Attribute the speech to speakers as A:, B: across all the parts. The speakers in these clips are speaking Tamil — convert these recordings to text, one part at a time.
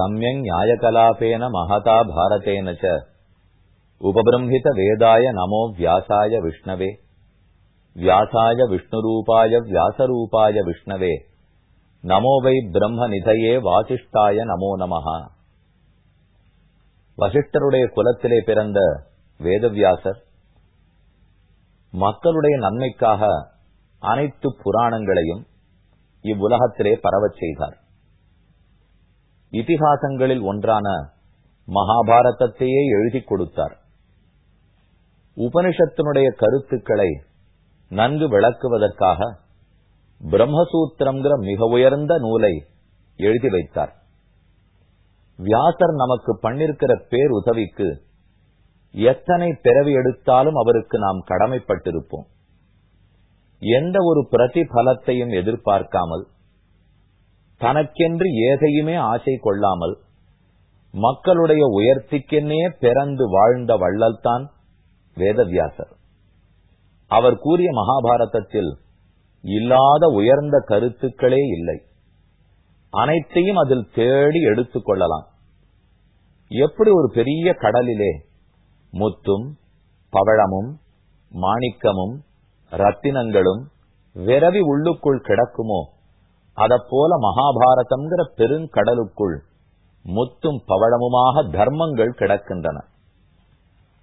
A: சமயங் நியாயகலாபேன மகதா பாரதேன ச உபபிரம்ஹித வேதாய நமோ வியாசாய விஷ்ணவே வியாசாய விஷ்ணுரூபாய வியாசரூபாய விஷ்ணவே நமோ வை பிரம்ம நிதையே வாசிஷ்டாய நமோ நமஹா வசிஷ்டருடைய குலத்திலே பிறந்த வேதவியாசர் மக்களுடைய நன்மைக்காக அனைத்து புராணங்களையும் இவ்வுலகத்திலே பரவச் செய்தார்। இதிகாசங்களில் ஒன்றான மகாபாரதத்தையே எழுதி கொடுத்தார். உபனிஷத்தினுடைய கருத்துக்களை நன்கு விளக்குவதற்காக பிரம்மசூத்திரம்ங்கிற மிக உயர்ந்த நூலை எழுதி வைத்தார். வியாசர் நமக்கு பண்ணிருக்கிற பேர் உதவிக்கு எத்தனை பிறவி எடுத்தாலும் அவருக்கு நாம் கடமைப்பட்டிருப்போம். எந்த ஒரு பிரதிபலத்தையும் எதிர்பார்க்காமல் தனக்கென்று ஏதையுமே ஆசை கொள்ளாமல் மக்களுடைய உயர்த்திக்கென்னே பிறந்து வாழ்ந்த வள்ளல்தான் வேதவியாசர். அவர் கூறிய மகாபாரதத்தில் இல்லாத உயர்ந்த கருத்துக்களே இல்லை. அனைத்தையும் அதில் தேடி எடுத்துக் கொள்ளலாம். எப்படி ஒரு பெரிய கடலிலே முத்தும் பவழமும் மாணிக்கமும் ரத்தினங்களும் விரவி உள்ளுக்குள் கிடக்குமோ அதப்போல மகாபாரதம்ங்கிற பெருங்கடலுக்குள் முத்தும் பவழமுமாக தர்மங்கள் கிடக்கின்றன.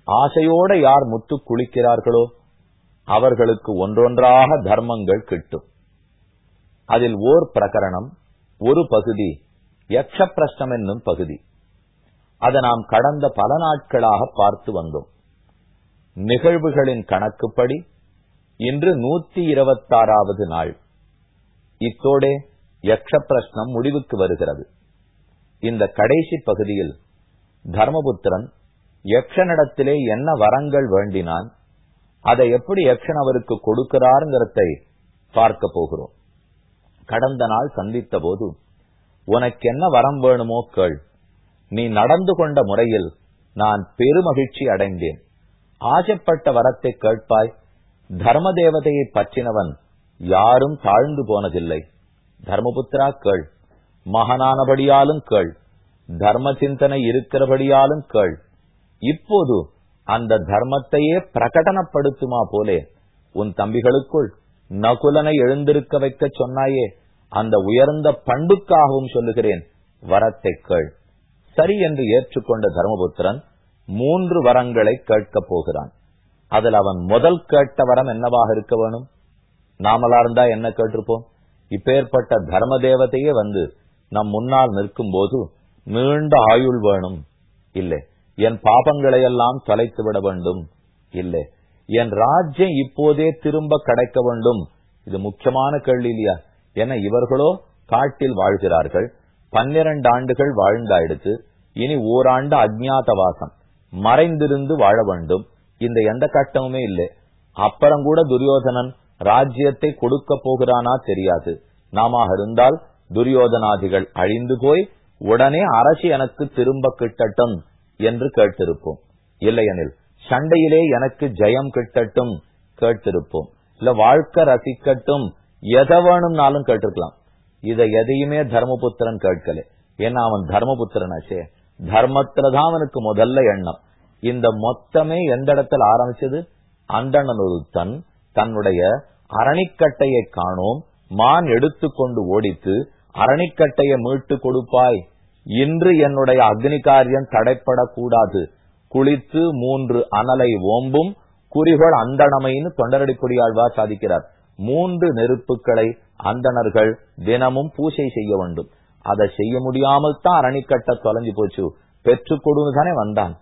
A: ஆசையோட யார் முத்து குளிக்கிறார்களோ அவர்களுக்கு ஒன்றொன்றாக தர்மங்கள் கிட்டும். அதில் ஓர் பிரகரணம் ஒரு பகுதி யக்ஷ பிரஷ்னம் என்னும் பகுதி. அதை நாம் கடந்த பல நாட்களாக பார்த்து வந்தோம். நிகழ்வுகளின் கணக்குப்படி இன்று நூத்தி இருபத்தாறாவது நாள். இத்தோடே யக்ஷ பிரஷ்னம் முடிவுக்கு வருகிறது. இந்த கடைசி பகுதியில் தர்மபுத்திரன் யக்ஷனிடத்திலே என்ன வரங்கள் வேண்டினான் அதை எப்படி யக்ஷன் அவருக்கு கொடுக்கிறாருங்கிறதை பார்க்க போகிறோம். கடந்த நாள் சந்தித்த போது உனக்கு என்ன வரம் வேணுமோ கேள். நீ நடந்து கொண்ட முறையில் நான் பெருமகிழ்ச்சி அடைந்தேன். ஆசைப்பட்ட வரத்தை கேட்பாய். தர்ம தேவதையை பற்றினவன் யாரும் தாழ்ந்து போனதில்லை. தர்மபுத்திரா கேள் மகனானபடியாலும் கேள். தர்ம சிந்தனை இருக்கிறபடியாலும் கேள். இப்போது அந்த தர்மத்தையே பிரகடனப்படுத்துமா போலே உன் தம்பிகளுக்குள் நகுலனை எழுந்திருக்க வைக்க சொன்னாயே அந்த உயர்ந்த பண்புக்காகவும் சொல்லுகிறேன். வரத்தை கேள். சரி என்று ஏற்றுக்கொண்ட தர்மபுத்திரன் மூன்று வரங்களை கேட்கப் போகிறான். அதில் அவன் முதல் கேட்ட வரம் என்னவாக இருக்க வேணும்? நாமலா இருந்தா என்ன கேட்டிருப்போம்? இப்பேற்பட்ட தர்ம தேவதையே வந்து நம் முன்னால் நிற்கும் போது நீண்ட ஆயுள் வேணும். இல்லை. என் பாபங்களை எல்லாம் தொலைத்து விட வேண்டும். இல்லை. என் ராஜ்யம் இப்போதே திரும்ப கிடைக்க வேண்டும். இது முக்கியமான கேள்வி இல்லையா? என இவர்களோ காட்டில் வாழ்கிறார்கள். பன்னிரண்டு ஆண்டுகள் வாழ்ந்தாயிடுத்து இனி ஓராண்டு அஜ்ஞாதவாசம் மறைந்திருந்து வாழ வேண்டும். இந்த எந்த கட்டமுமே இல்லை. அப்புறம் கூட துரியோதனன் ராஜ்யத்தை கொடுக்க போகிறானா தெரியாது. நாம இருந்தால் துரியோதனாதிகள் அழிந்து போய் உடனே அரசு எனக்கு திரும்ப கிட்டட்டும் என்று கேட்டிருப்போம். இல்லையெனில் சண்டையிலே எனக்கு ஜெயம் கிட்டட்டும் கேட்டிருப்போம். இல்ல வாழ்க்கை ரசிக்கட்டும் எதை வேணும்னாலும் கேட்டிருக்கலாம். இதை எதையுமே தர்மபுத்திரன் கேட்கல. ஏன்னா அவன் தர்மபுத்திரனாச்சே தர்மத்துலதான் அவனுக்கு முதல்ல எண்ணம். இந்த மொத்தமே எந்த இடத்துல ஆரம்பிச்சது? அந்தணன் ஒருத்தன் தன்னுடைய அரணிக்கட்டையை காணோம். மான் எடுத்துக்கொண்டு ஓடித்து அரணிக்கட்டையை மீட்டு கொடுப்பாய். இன்று என்னுடைய அக்னி காரியம் தடைப்படக்கூடாது. குளித்து மூன்று அனலை ஓம்பும். குறிகள் அந்தணமைன்னு தொண்டரடிப்பொடியாழ்வா சாதிக்கிறார். மூன்று நெருப்புகளை அந்தணர்கள் தினமும் பூஜை செய்ய வேண்டும். அதை செய்ய முடியாமல் தான் அரணிக்கட்ட தொலைஞ்சு போச்சு. பெற்றுக் கொடுன்னு தானே வந்தான்.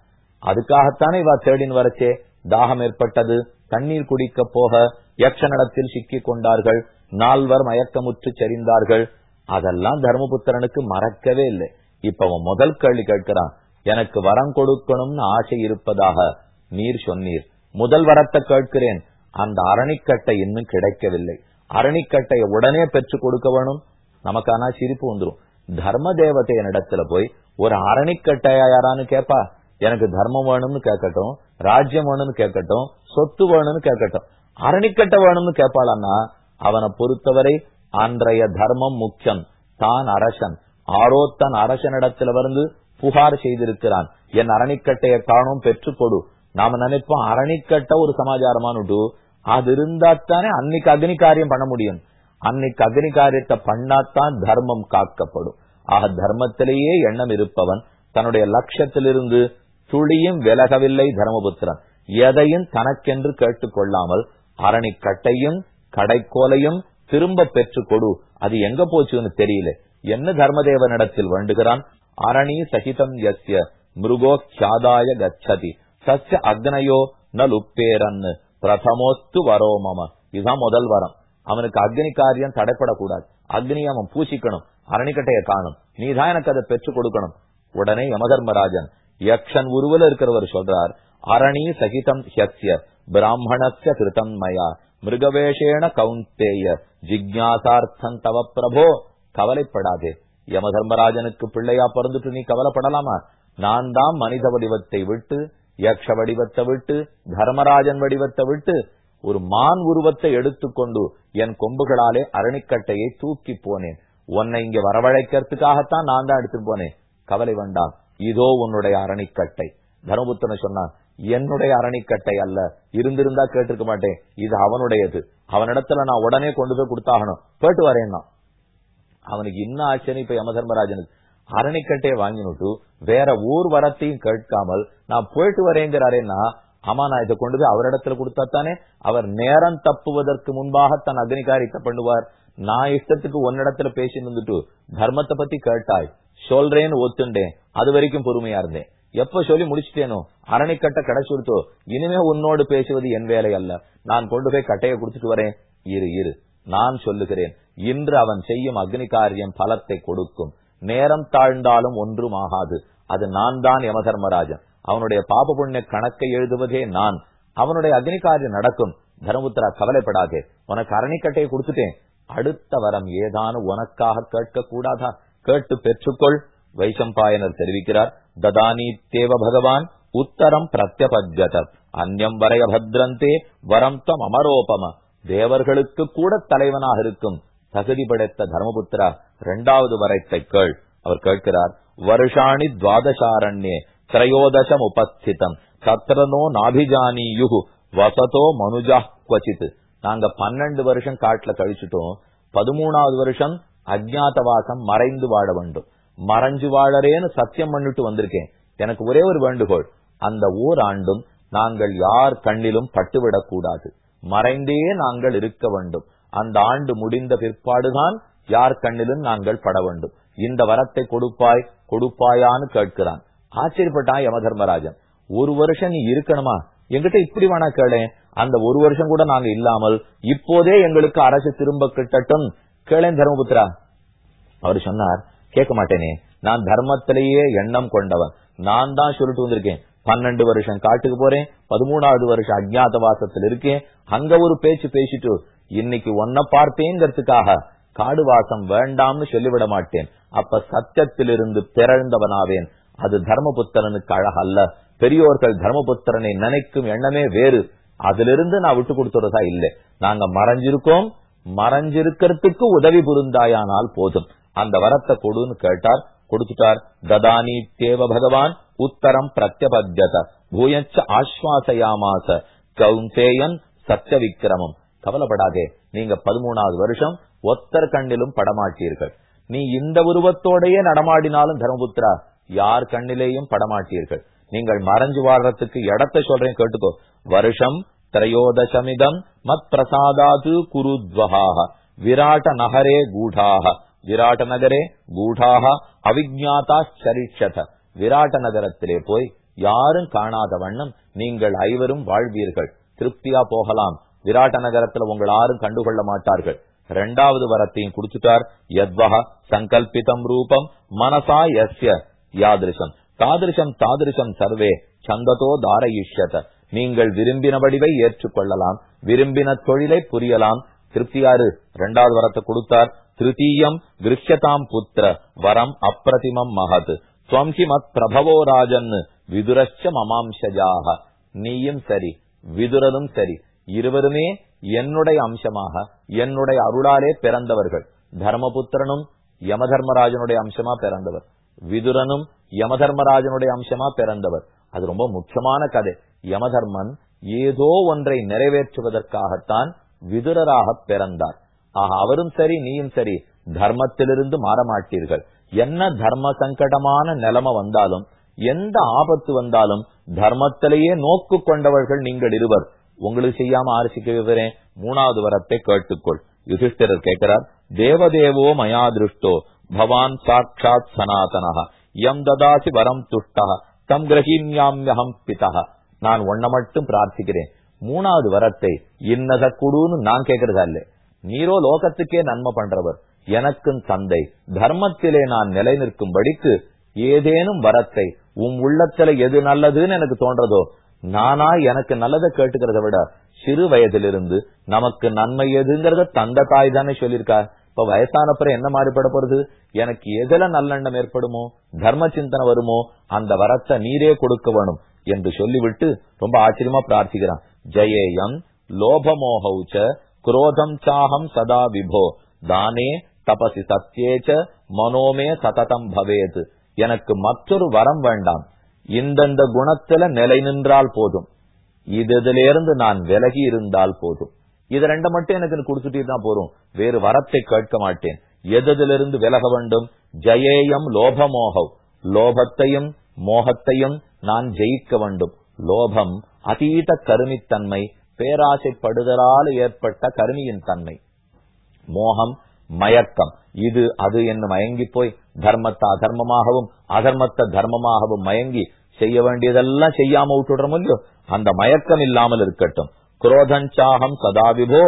A: அதுக்காகத்தானே இவா தேடின் வரச்சே. தாகம் ஏற்பட்டது. தண்ணீர் குடிக்க போக யக்ஷனிடத்தில் சிக்கிக் கொண்டார்கள். நால்வர் மயக்கமுற்று சரிந்தார்கள் அதெல்லாம் தர்மபுத்திரனுக்கு மறக்கவே இல்லை. இப்ப அவன் முதல் கேள்வி கேட்கிறான். எனக்கு வரம் கொடுக்கணும்னு ஆசை இருப்பதாக நீர் சொன்னீர். முதல் வரத்தை கேட்கிறேன். அந்த அரணிக்கட்டை இன்னும் கிடைக்கவில்லை. அரணிக்கட்டையை உடனே பெற்று கொடுக்க வேணும். நமக்கு ஆனா சிரிப்பு வந்துரும். தர்ம தேவதையனிடத்துல போய் ஒரு அரணிக்கட்டையா யாரான்னு கேப்பா. எனக்கு தர்மம் வேணும்னு கேட்கட்டும் ராஜ்யம் வேணும்னு கேட்கட்டும் சொத்து வேணும்னு கேட்கட்டும். அரணிக்கட்டை வேணும்னு கேட்பாளன்னா அவனை பொறுத்தவரை அன்றைய தர்மம் முக்கியம். தான் அரசன். ஆரோத்தன் அரசனிடத்துல வந்து புகார் செய்திருக்கிறான். என் அரணிக்கட்டைய காணும் பெற்றுக் கொடு நாம நினைப்போம் அரணிக்கட்ட ஒரு சமாச்சாரமானுட்டு அது இருந்தாத்தானே அன்னைக்கு அக்னி காரியம் பண்ண முடியும். அன்னைக்கு அக்னி காரியத்தை பண்ணாத்தான் தர்மம் காக்கப்படும். ஆக தர்மத்திலேயே எண்ணம் இருப்பவன் தன்னுடைய லட்சத்திலிருந்து துளியும் விலகவில்லை தர்மபுத்திரன். எதையும் தனக்கென்று கேட்டுக்கொள்ளாமல் அரணிக்கட்டையும் கடைக்கோலையும் திரும்ப பெற்று கொடு. அது எங்க போச்சுன்னு தெரியல. என்ன தர்மதேவனிடத்தில் வேண்டுகிறான்? அரணி சகிதம் எஸ்ய மிருகோ கியாதாய கச்சதி. சஸ்ய அக்னையோ நலுப்பேரன்னு. பிரதமோத்து வரோ மம. இதுதான் முதல் வரம். அவனுக்கு அக்னி காரியம் தடைப்படக்கூடாது. அக்னி அவன் பூசிக்கணும். அரணிக்கட்டைய காணும். நீதான் எனக்கு அதை பெற்றுக் கொடுக்கணும். உடனே யமதர்மராஜன் யக்ஷன் உருவல இருக்கிறவர் சொல்றார் அரணி சகிதம் ஹியஸ்ய பிராமணஸ்ய கிருதம் மயா மிருகவேஷேண கவுந்தேய ஜிக்யாசார்த்தம் தவ பிரபோ கவலைப்படாதே. யமதர்மராஜனுக்கு பிள்ளையா பிறந்துட்டு நீ கவலைப்படலாமா? நான் தான் மனித வடிவத்தை விட்டு யக்ஷ வடிவத்தை விட்டு தர்மராஜன் வடிவத்தை விட்டு ஒரு மான் உருவத்தை எடுத்துக்கொண்டு என் கொம்புகளாலே அரணிக்கட்டையை தூக்கி போனேன். உன்னை இங்க வரவழைக்கிறதுக்காகத்தான் நான் தான் எடுத்துட்டு போனேன். கவலை வேண்டாம். இதோ உன்னுடைய அரணிக்கட்டை. தர்மபுத்தனை சொன்னான் என்னுடைய அரணிக்கட்டை அல்ல. இருந்திருந்தா கேட்டிருக்க மாட்டேன். இது அவனுடையது. அவனிடத்துல நான் உடனே கொண்டு போய் கொடுத்தாகணும். போயிட்டு வரேன்னா அவனுக்கு இன்னும் ஆச்சரியம் இப்ப யமதர்மராஜனுக்கு. அரணிக்கட்டையை வாங்கினுட்டு வேற ஊர் வரத்தையும் கேட்காமல் நான் போயிட்டு வரேங்கிறாரேன்னா ஆமா நான் இதை கொண்டு போய் அவரிடத்துல கொடுத்தா தானே அவர் நேரம் தப்புவதற்கு முன்பாக தன் அக்னிகாரியத்தை பண்ணுவார். நான் இஷ்டத்துக்கு ஒன்னிடத்துல பேசி நின்றுட்டு தர்மத்தை பத்தி கேட்டாய். சொல்றேன்னு ஒத்துண்டேன். அது வரைக்கும் பொறுமையா இருந்தேன். எப்ப சொல்லி முடிச்சிட்டேனோ அரணிக்கட்டை கிடைச்சுடுத்தோ இனிமே உன்னோடு பேசுவது என் வேலை அல்ல. நான் கொண்டு போய் கட்டையை கொடுத்துட்டு வரேன். இரு இரு. நான் சொல்லுகிறேன். இன்று அவன் செய்யும் அக்னி காரியம் பலத்தை கொடுக்கும். நேரம் தாழ்ந்தாலும் ஒன்றும் ஆகாது. அது நான் தான் யமதர்மராஜன். அவனுடைய பாப புண்ணிய கணக்கை எழுதுவதே நான். அவனுடைய அக்னி காரியம் நடக்கும். தர்மபுத்திரா கவலைப்படாதே. உனக்கு அரணிக்கட்டையை கொடுத்துட்டேன். அடுத்த வரம் ஏதானும் உனக்காக கேட்க கூடாதா கேட்டு பெற்றுக்கொள். வைசம்பாயனர் தெரிவிக்கிறார் ததானி தேவ பகவான் உத்தரம் பிரத்யபத்யத அந்யம் வரைய பத்ரந்தே வரம் தம் அமரோபம. தேவர்களுக்கு கூட தலைவனாக இருக்கும். தகுதி படைத்த தர்மபுத்திரா இரண்டாவது வரைத்தை கேள். அவர் கேட்கிறார் வருஷாணி துவாதசாரண்யே திரையோதசம் உபஸ்திதம். சத்ரனோ நாபிஜானியு வசதோ மனுஜா குவச்சித் நாங்க பன்னெண்டு வருஷம் காட்டுல கழிச்சுட்டோம். பதிமூணாவது வருஷம் அஜ்ஞாதவாசம் மறைந்து வாழ வேண்டும். மறைஞ்சு வாழறேன்னு சத்தியம் பண்ணிட்டு வந்திருக்கேன். எனக்கு ஒரே ஒரு வேண்டுகோள். அந்த ஓராண்டும் நாங்கள் யார் கண்ணிலும் பட்டுவிடக் கூடாது. மறைந்தே நாங்கள் இருக்க வேண்டும். அந்த ஆண்டு முடிந்த பிற்பாடுதான் யார் கண்ணிலும் நாங்கள் பட வேண்டும். இந்த வரத்தை கொடுப்பாய் கொடுப்பாயான்னு கேட்கிறான். ஆச்சரியப்பட்டான் யமதர்மராஜன். ஒரு வருஷம் நீ இருக்கணுமா? எங்கிட்ட இப்படி வேணா கேளேன் அந்த ஒரு வருஷம் கூட நாங்க இல்லாமல் இப்போதே எங்களுக்கு அரசு திரும்ப கிட்டட்டும். கேளேன் தர்மபுத்திரா? அவர் சொன்னார் கேட்க மாட்டேனே நான் தர்மத்திலேயே எண்ணம் கொண்டவன். நான் தான் சொல்லிட்டு வந்திருக்கேன். பன்னெண்டு வருஷம் காட்டுக்கு போறேன் பதிமூணாவது வருஷம் அஜ்ஞாத வாசத்தில் இருக்கேன். அங்க ஒரு பேச்சு பேசிட்டு இன்னைக்கு ஒன்ன பார்த்தேங்கிறதுக்காக காடு வாசம் வேண்டாம்னு சொல்லிவிட மாட்டேன். அப்ப சத்தியத்திலிருந்து பிறழ்ந்தவனாவேன் அது தர்மபுத்திரனுக்கு அழகல்ல. பெரியோர்கள் தர்மபுத்திரனை நினைக்கும் எண்ணமே வேறு. அதிலிருந்து நான் விட்டு கொடுத்துறதா இல்லை. நாங்க மறைஞ்சிருக்கோம் மறைஞ்சிருக்கிறதுக்கு உதவி புரிந்தாயானால் போதும். அந்த வரத்தை கொடுன்னு கேட்டார். கொடுத்துட்டார். ததானி தேவ பகவான் உத்தரம் பிரத்யபத்யத பூயச்ச ஆஸ்வாசயாமாச கவுந்தேயன் சத்திய விக்கிரமம் கவலைப்படாதே நீங்க பதிமூணாவது வருஷம் ஒத்தர் கண்ணிலும் படமாட்டீர்கள். நீ இந்த உருவத்தோடையே நடமாடினாலும் தர்மபுத்திரா யார் கண்ணிலேயும் படமாட்டீர்கள். நீங்கள் மறைஞ்சு வாழ்றதுக்கு இடத்தை சொல்றேன் கேட்டுக்கோ. வருஷம் திரையோதசமிதம் மத் பிரசாதாது குருத்வகாக விராட்ட நகரே கூடாக விராட்ட நகரே கூடாக அவிஜாத்தாச்சரிஷத விராட விராட்ட நகரத்திலே போய் யாரும் காணாத வண்ணம் நீங்கள் ஐவரும் வாழ்வீர்கள் திருப்தியா போகலாம் விராட்ட நகரத்துல உங்கள் யாரும் கண்டுகொள்ள மாட்டார்கள் இரண்டாவது வரத்தையும் குடிச்சுட்டார் யத்வஹ சங்கல்பிதம் ரூபம் மனசா எஸ்ய யாதிருஷம் தாதிருஷம் தாதிருஷம் சர்வே சந்ததோ தாரயிஷ்யத நீங்கள் விரும்பின வடிவை ஏற்றுக்கொள்ளலாம். விரும்பின தொழிலை புரியலாம். திருப்தியாரு இரண்டாவது வரத்தை கொடுத்தார். திருத்தீயம் கிருஷ்யதாம் புத்திர வரம் அப்பிரதிமம் மகத். துவம்கி மத் பிரபவோ ராஜன் விதுரச்ச மமாம்சஜாக. நீயும் சரி விதுரனும் சரி. இருவருமே என்னுடைய அம்சமாக என்னுடைய அருளாலே பிறந்தவர்கள். தர்மபுத்திரனும் யமதர்மராஜனுடைய அம்சமா பிறந்தவர். விதுரனும் யமதர்மராஜனுடைய அம்சமா பிறந்தவர். அது ரொம்ப முக்கியமான கதை. யமதர்மன் ஏதோ ஒன்றை நிறைவேற்றுவதற்காகத்தான் விதுரராக பிறந்தார். ஆக அவரும் சரி நீயும் சரி தர்மத்திலிருந்து மாறமாட்டீர்கள். என்ன தர்ம சங்கடமான நிலைமை வந்தாலும் எந்த ஆபத்து வந்தாலும் தர்மத்திலேயே நோக்கு கொண்டவர்கள் நீங்கள் இருவர். உங்களுக்கு செய்யாம ஆரிசிக்க விவரேன். மூணாவது வரத்தை கேட்டுக்கொள். யுதிஷ்டிரர் கேட்கிறார் தேவதேவோ மயா திருஷ்டோ பவான் சாட்சாத் சனாதனஹ எம் ததாசி வரம் துஷ்டா தம் கிரகின்யாம்யகம் பிதா நான் ஒன்ன மட்டும் பிரார்த்திக்கிறேன். மூணாவது வரத்தை இன்னத குடுன்னு நான் கேட்கறதா இல்ல. நீரோ லோகத்துக்கே நன்மை பண்றவர். எனக்கும் தந்தை. தர்மத்திலே நான் நிலை நிற்கும்படிக்கு ஏதேனும் வரத்தை உம் உள்ளத்துல எது நல்லதுன்னு எனக்கு தோன்றதோ நானா எனக்கு நல்லதை கேட்டுக்கிறத விட சிறு வயதிலிருந்து நமக்கு நன்மை எதுங்கிறத தந்த தாய் தானே சொல்லியிருக்கா. இப்ப வயசானப்புறம் என்ன மாறுபட போறது? எனக்கு எதுல நல்லெண்ணம் ஏற்படுமோ தர்ம சிந்தனை வருமோ அந்த வரத்தை நீரே கொடுக்க வேணும். என்று சொல்லிவிட்டு ரொம்ப ஆச்சரியமா பிரார்த்திக்கிறான். ஜெயேயம் லோபமோகௌச்ச குரோதம் சாகம் சதா விபோ தானே தபசி சத்தியேச்ச மனோமே சததம் பவேது. எனக்கு மற்றொரு வரம் வேண்டாம். இந்தந்த குணத்துல நிலை நின்றால் போதும். இதுல இருந்து நான் விலகி இருந்தால் போதும். இது ரெண்ட மட்டும் எனக்கு கொடுத்துட்டே தான் போறோம். வேறு வரத்தை கேட்க மாட்டேன். எதிலிருந்து விலக வேண்டும்? ஜெயேயம் லோபமோகவ் லோபத்தையும் மோகத்தையும் நான் ஜெயிக்க வேண்டும். லோபம் அதீத கருமித்தன்மை பேராசைப்படுதலால் ஏற்பட்ட கருமியின் தன்மை. மோகம் மயக்கம். இது அது என்று மயங்கி போய் தர்மத்தை அதர்மமாகவும் அதர்மத்தை தர்மமாகவும் மயங்கி செய்ய வேண்டியதெல்லாம் செய்யாம விட்டுடுறோம் இல்லையோ? அந்த மயக்கம் இல்லாமல் இருக்கட்டும். குரோதஞ்சாகம் சதாவிபோ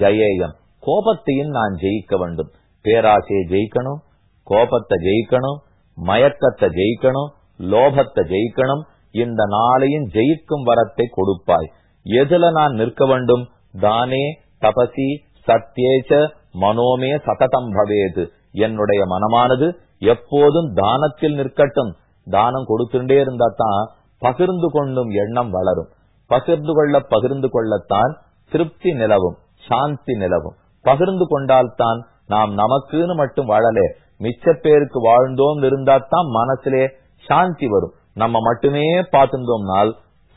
A: ஜெயேயம். கோபத்தையும் நான் ஜெயிக்க வேண்டும். பேராசையை ஜெயிக்கணும் கோபத்தை ஜெயிக்கணும் மயக்கத்தை ஜெயிக்கணும் லோபத்தை ஜெயிக்கணும். இந்த நாளையும் ஜெயிக்கும் வரத்தை கொடுப்பாய். எதுல நான் நிற்க வேண்டும்? தானே தபசி சத்தியேச்ச மனோமே சததம் பவேது. என்னுடைய மனமானது எப்போதும் தானத்தில் நிற்கட்டும். தானம் கொடுத்துட்டே இருந்தா தான் பகிர்ந்து கொள்ளும் எண்ணம் வளரும். பகிர்ந்து கொள்ள பகிர்ந்து கொள்ளத்தான் திருப்தி நிலவும் சாந்தி நிலவும். பகிர்ந்து கொண்டால்தான் நாம் நமக்குன்னு மட்டும் வாழலே. மிச்ச பேருக்கு வாழ்ந்தோம் இருந்தாத்தான் மனசிலே சாந்தி வரும். நம்ம மட்டுமே பார்த்திருந்தோம்னால்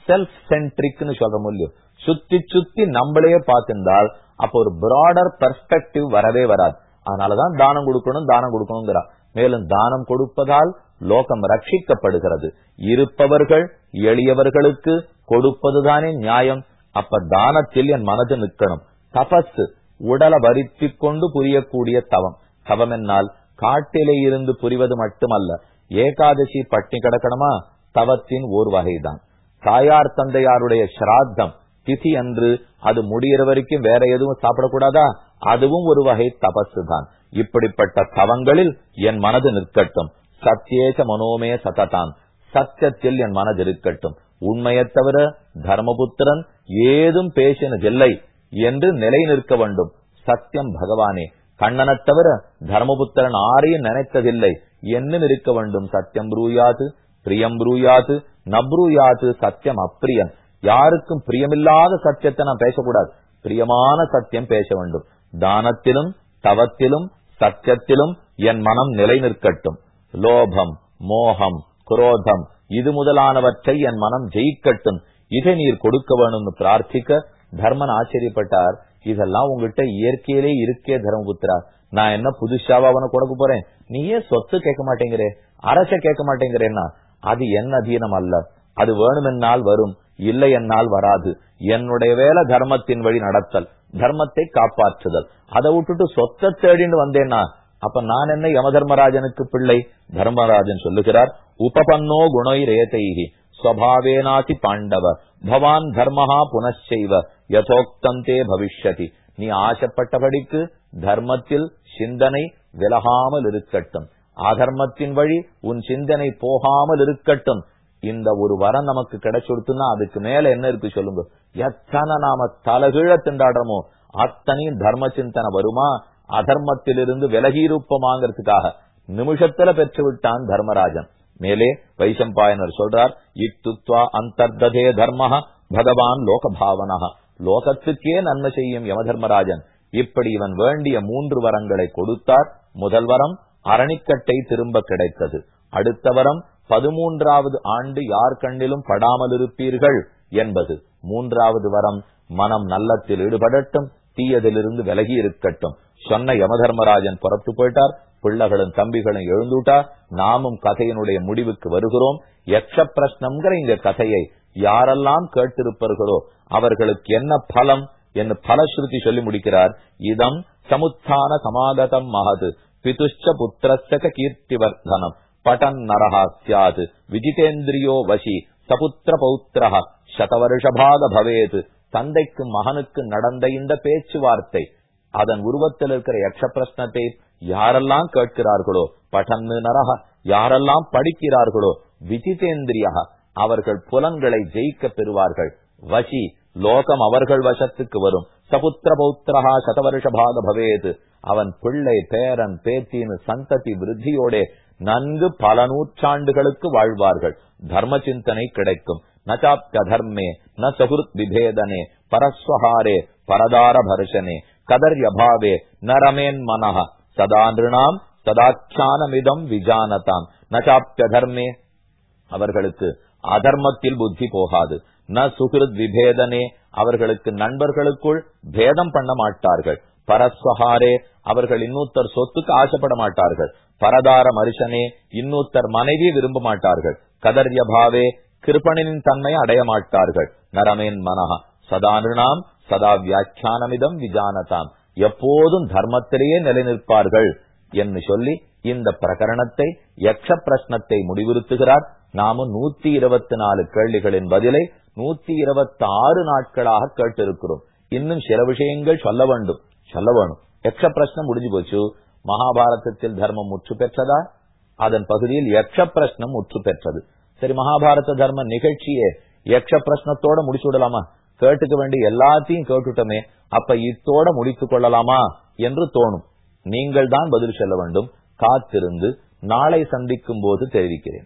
A: செல்ஃப் சென்ட்ரிக்னு சொல்ல முடியும் சுத்தி சுத்தி நம்மளையே பார்த்திருந்தால் அப்ப ஒரு பிராடர் பெர்ஸ்பெக்டிவ் வரவே வராது. அதனாலதான் தானம் கொடுக்கணும் தானம் கொடுக்கணுங்கிறா. மேலும் தானம் கொடுப்பதால் லோகம் ரட்சிக்கப்படுகிறது. இருப்பவர்கள் எளியவர்களுக்கு கொடுப்பதுதானே நியாயம். அப்ப தானத்தில் என் மனது நிற்கணும். தபஸ் உடலை வருத்தி கொண்டு புரியக்கூடிய தவம். தவம் என்னால் காட்டிலே இருந்து புரிவது மட்டுமல்ல. ஏகாதசி பட்டினி கிடக்கணுமா? தவத்தின் ஓர் வகைதான். தாயார் தந்தையாருடைய சிராத்தம் திதி அன்று அது முடிகிற வரைக்கும் வேற எதுவும் சாப்பிடக்கூடாதா? அதுவும் ஒரு வகை தபசு தான் இப்படிப்பட்ட தவங்களில் என் மனது நிற்கட்டும். சத்தியேச மனோமய சததான் சத்தியத்தில் என் மனது இருக்கட்டும். உண்மையை தவிர தர்மபுத்திரன் ஏதும் பேசினதில்லை என்று நிலை நிற்க வேண்டும். சத்தியம் பகவானே. கண்ணனைத் தவிர தர்மபுத்திரன் ஆரையும் நினைத்ததில்லை. என்ன இருக்க வேண்டும் சத்தியம் ப்ரூயாது பிரியம் ப்ரூயாது நப்ரூயாது சத்தியம் அப்பிரியன் யாருக்கும் பிரியமில்லாத சத்தியத்தை நான் பேசக்கூடாது பிரியமான சத்தியம் பேச வேண்டும் தானத்திலும் தவத்திலும் சத்தியத்திலும் என் மனம் நிலை நிற்கட்டும் லோபம் மோகம் குரோதம் இது முதலானவற்றை என் மனம் ஜெயிக்கட்டும் இதை நீர் கொடுக்க வேணும்னு பிரார்த்திக்க தர்மன் ஆச்சரியப்பட்டார் இதெல்லாம் உங்ககிட்ட இயற்கையிலே இருக்கே தர்மபுத்திரா நான் என்ன புதுசாவா அவனை கொடுக்க போறேன்? நீயே சொத்து கேட்க மாட்டேங்கிறே. அரச கேட்க மாட்டேங்கிறேன்னா அது என் அதீனம் அல்ல. அது வேணுமென்னால் வரும் இல்லை என்னால் வராது. என்னுடைய வேலை தர்மத்தின் வழி நடத்தல் தர்மத்தை காப்பாற்றுதல். அதை விட்டுட்டு சொத்தை தேடின்னு வந்தேன்னா அப்ப நான் என்ன யமதர்மராஜனுக்கு பிள்ளை? தர்மராஜன் சொல்லுகிறார் உபபன்னோ குணை ரேதைகி ஸ்வபாவேனாதி பாண்டவ பவான் தர்மஹா புனச்செய்வ யதோக்தந்தே பவிஷ்யதி. நீ ஆசைப்பட்டபடிக்கு தர்மத்தில் சிந்தனை விலகாமல் இருக்கட்டும். அதர்மத்தின் வழி உன் சிந்தனை போகாமல் இருக்கட்டும். இந்த ஒரு வரம் நமக்கு கிடைச்சுடுத்துன்னா அதுக்கு மேல என்ன இருக்கு சொல்லுங்க. எத்தனை நாம தலகீழ திண்டாடுறோமோ அத்தனையும் தர்ம சிந்தனை வருமா? அதர்மத்திலிருந்து விலகியிருப்போமாங்கிறதுக்காக நிமிஷத்துல பெற்று விட்டான் தர்மராஜன். மேலே வைசம்பாயனர் சொல்றார் இத்துத்வா அந்தர்ததே தர்ம பகவான் லோகபாவனா லோகத்துக்கே நன்மை செய்யும் யமதர்மராஜன். இப்படி இவன் வேண்டிய மூன்று வரங்களை கொடுத்தார். முதல் வரம் அரணிக்கட்டை திரும்ப கிடைத்தது. அடுத்த வரம் பதிமூன்றாவது ஆண்டு யார் கண்ணிலும் படாமல் இருப்பீர்கள் என்பது. மூன்றாவது வரம் மனம் நல்லத்தில் ஈடுபடட்டும் தீயதிலிருந்து விலகி இருக்கட்டும் சொன்ன யமதர்மராஜன் புறத்து போயிட்டார். பிள்ளைகளும் தம்பிகளும் எழுந்துட்டா நாமும் கதையினுடைய முடிவுக்கு வருகிறோம். யக்ஷ பிரஷ்னம்ங்கிற இந்த கதையை யாரெல்லாம் கேட்டிருப்பார்களோ அவர்களுக்கு என்ன பலம் என்று பலஸ்ருதி சொல்லி முடிக்கிறார். இதம் சமுத்தான சமாகதம் மகது. பிதுஷ்ட புத்திரஸ்ய கீர்த்திவர்தனம். பட்டன் நரஹா சியாது விஜிதேந்திரியோ வசி. சபுத்திர பௌத்திரஹ. சதவருஷபாக பவேது. தந்தைக்கு மகனுக்கு நடந்த இந்த பேச்சுவார்த்தை. அதன் உருவத்தில் இருக்கிற யக்ஷ பிரश्னத்தை யாரெல்லாம் கேட்கிறார்களோ பட்டன்னு நரக யாரெல்லாம் படிக்கிறார்களோ விஜிதேந்திரியா அவர்கள் புலன்களை ஜெயிக்க பெறுவார்கள். வசி லோகம் அவர்கள் வசத்துக்கு வரும். சபுத்திர பௌத்திரஹா சதவருஷபாக பவேது. அவன் பிள்ளை பேரன் பேத்தின்னு சந்ததி விருத்தியோட நன்கு பல நூற்றாண்டுகளுக்கு வாழ்வார்கள். தர்ம சிந்தனை கிடைக்கும். நச்சாப்த தர்மே ந சகுருத் விபேதனே பரஸ்வஹாரே பரதார பர்ஷனே கதர்யபாவே நரமேன் மனஹ. சதா நிருணாம் சதாச்சானமிதம் விஜானதாம். நச்சாப்த தர்மே அவர்களுக்கு அதர்மத்தில் புத்தி போகாது. ந சுகிருத் விபேதனே. அவர்களுக்கு நண்பர்களுக்குள் பேதம் பண்ண மாட்டார்கள். பரஸ்வஹாரே அவர்கள் இன்னொருத்தர் சொத்துக்கு ஆசைப்பட மாட்டார்கள். பரதார மனுஷனே இன்னொருத்தர் மனைவி விரும்ப மாட்டார்கள். கதர்யபாவே கிருபணின் தன்மை அடைய மாட்டார்கள். நரமேன் மனஹா. சதா நிருணாம் சதா வியாக்கியானமிதம் விஜானதாம். எப்போதும் தர்மத்திலேயே நிலைநிற்பார்கள் என்று சொல்லி இந்த பிரகரணத்தை யக்ஷ பிரஷ்னத்தை முடிவுறுத்துகிறார். நாமும் நூத்தி இருபத்தி நாலு கேள்விகளின் பதிலை நூத்தி இருபத்தி ஆறு நாட்களாக கேட்டிருக்கிறோம். இன்னும் சில விஷயங்கள் சொல்ல வேண்டும். சொல்ல வேணும். யக்ஷ பிரஷ்னம் முடிஞ்சு போச்சு. மகாபாரதத்தில் தர்மம் முற்று பெற்றதா? அதன் பகுதியில் யக்ஷ பிரஷ்னம் முற்று பெற்றது. சரி மகாபாரத தர்ம நிகழ்ச்சியே யக்ஷ பிரஷ்னத்தோட முடிச்சு விடலாமா கேட்டுக்க வேண்டிய எல்லாத்தையும் கேட்டுட்டோமே. அப்ப இத்தோட முடித்துக் கொள்ளலாமா என்று தோணும். நீங்கள் தான் பதில் சொல்ல வேண்டும். காத்திருந்து நாளை சந்திக்கும் போது தெரிவிக்கிறேன்.